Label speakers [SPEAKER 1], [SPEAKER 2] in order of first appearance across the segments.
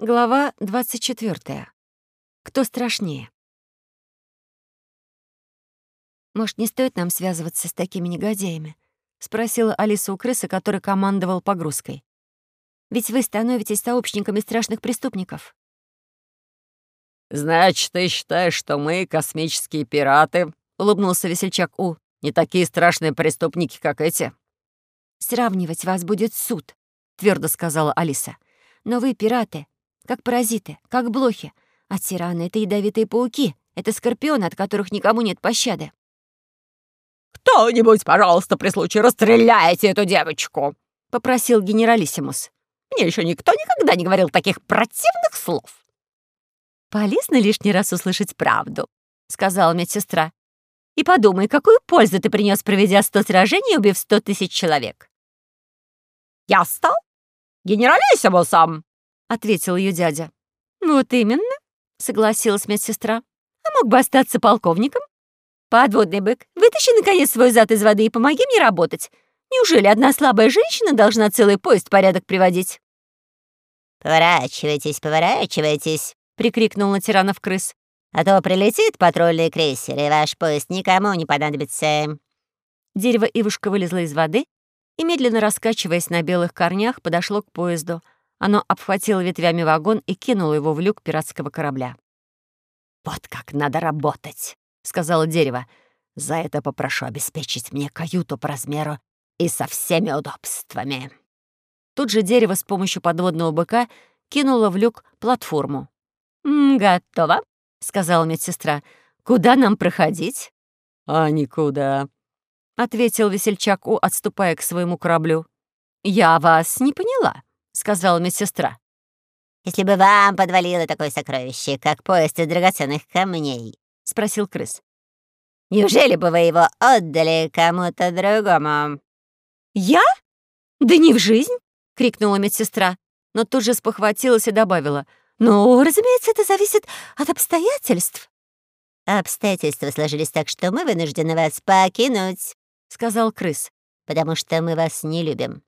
[SPEAKER 1] Глава 24. Кто страшнее? «Может, не стоит нам связываться с такими негодяями?» — спросила Алиса у крысы, который командовал погрузкой. «Ведь вы становитесь сообщниками страшных преступников».
[SPEAKER 2] «Значит, ты считаешь, что мы, космические пираты?» — улыбнулся весельчак У. «Не такие страшные преступники, как эти?»
[SPEAKER 1] «Сравнивать вас будет суд», — твердо сказала Алиса. «Но вы пираты, как паразиты, как блохи. А тираны — это ядовитые пауки, это скорпионы, от которых никому нет пощады.
[SPEAKER 2] «Кто-нибудь, пожалуйста, при случае расстреляйте эту девочку!»
[SPEAKER 1] — попросил генералиссимус.
[SPEAKER 2] «Мне еще никто никогда не говорил таких противных слов!»
[SPEAKER 1] «Полезно лишний раз услышать правду», — сказала медсестра. «И подумай, какую пользу ты принес, проведя сто сражений и убив сто тысяч человек?»
[SPEAKER 2] «Я стал генералиссимусом!»
[SPEAKER 1] — ответил ее дядя. «Вот именно», — согласилась медсестра. «А мог бы остаться полковником? Подводный бык, вытащи, наконец, свой зад из воды и помоги мне работать. Неужели одна слабая женщина должна целый поезд в порядок приводить?»
[SPEAKER 3] «Поворачивайтесь, поворачивайтесь», — прикрикнул на тиранов крыс. «А то прилетит патрульный крейсер, и ваш поезд никому не понадобится».
[SPEAKER 1] Дерево Ивушка вылезло из воды и, медленно раскачиваясь на белых корнях, подошло к поезду — оно обхватило ветвями вагон и кинуло его в люк пиратского корабля.
[SPEAKER 2] «Вот как надо работать», — сказала дерево. «За это попрошу обеспечить мне каюту по размеру и со всеми удобствами».
[SPEAKER 1] Тут же дерево с помощью подводного быка кинуло в люк платформу. «Готово», — сказала медсестра. «Куда нам проходить?»
[SPEAKER 2] «А никуда», —
[SPEAKER 1] ответил весельчак У, отступая к своему кораблю. «Я вас не поняла», сказала медсестра.
[SPEAKER 3] «Если бы вам подвалило такое сокровище, как поезд из драгоценных камней», — спросил крыс. «Неужели бы вы его отдали кому-то другому?»
[SPEAKER 1] «Я? Да не в жизнь!» — крикнула медсестра, но тут же спохватилась и добавила. «Ну, разумеется, это зависит от обстоятельств».
[SPEAKER 3] «Обстоятельства сложились так, что мы вынуждены вас покинуть», — сказал крыс, «потому что мы вас не любим».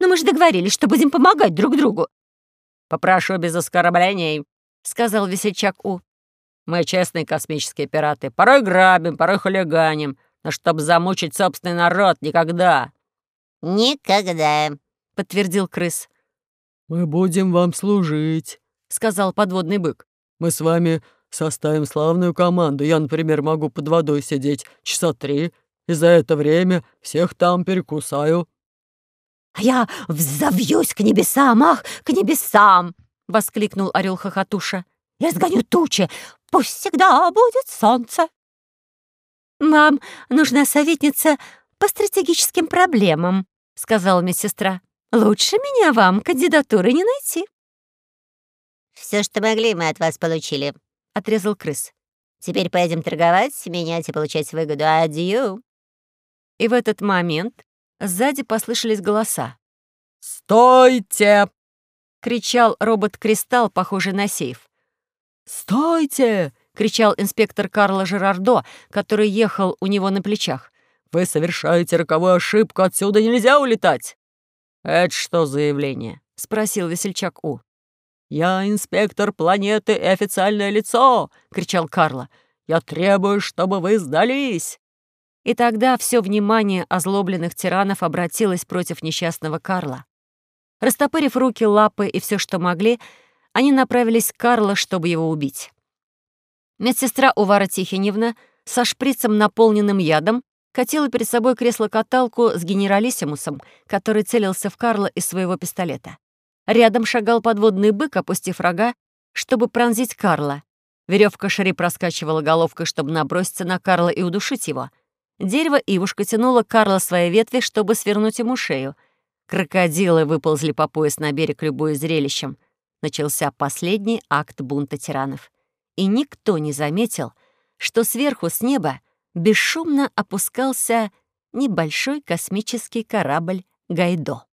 [SPEAKER 1] Но мы же договорились, что будем помогать друг другу».
[SPEAKER 2] «Попрошу без оскорблений», — сказал весельчак У. «Мы честные космические пираты. Порой грабим, порой хулиганим. Но чтобы замучить собственный народ, никогда».
[SPEAKER 3] «Никогда», —
[SPEAKER 1] подтвердил крыс.
[SPEAKER 4] «Мы будем вам служить», —
[SPEAKER 1] сказал подводный бык.
[SPEAKER 4] «Мы с вами составим славную команду. Я, например, могу под водой сидеть часа три, и за это время всех там перекусаю».
[SPEAKER 1] «А я взовьюсь к небесам, ах, к небесам!» — воскликнул орел хохотуша. «Я сгоню тучи, пусть всегда будет солнце!» «Вам нужна советница по стратегическим проблемам», — сказала медсестра. «Лучше меня вам кандидатуры не найти».
[SPEAKER 3] Все, что могли, мы от вас получили», — отрезал крыс. «Теперь поедем торговать, менять и получать выгоду. Адью!»
[SPEAKER 1] И в этот момент Сзади послышались голоса.
[SPEAKER 2] «Стойте!»
[SPEAKER 1] — кричал робот-кристалл, похожий на сейф.
[SPEAKER 4] «Стойте!»
[SPEAKER 1] — кричал инспектор Карло Жерардо, который ехал у него на плечах.
[SPEAKER 4] «Вы совершаете роковую ошибку, отсюда нельзя улетать!»
[SPEAKER 2] «Это что за явление?»
[SPEAKER 1] — спросил весельчак У.
[SPEAKER 4] «Я инспектор планеты и официальное лицо!» — кричал Карло. «Я требую, чтобы вы сдались!»
[SPEAKER 1] И тогда все внимание озлобленных тиранов обратилось против несчастного Карла. Растопырив руки, лапы и все, что могли, они направились к Карлу, чтобы его убить. Медсестра Увара Тихеневна со шприцем, наполненным ядом, катила перед собой кресло-каталку с генералиссимусом, который целился в Карла из своего пистолета. Рядом шагал подводный бык, опустив рога, чтобы пронзить Карла. Веревка Шри проскачивала головкой, чтобы наброситься на Карла и удушить его — Дерево Ивушка тянуло Карла свои ветви, чтобы свернуть ему шею. Крокодилы выползли по пояс на берег любое зрелищем. Начался последний акт бунта тиранов. И никто не заметил, что сверху с неба бесшумно опускался небольшой космический корабль «Гайдо».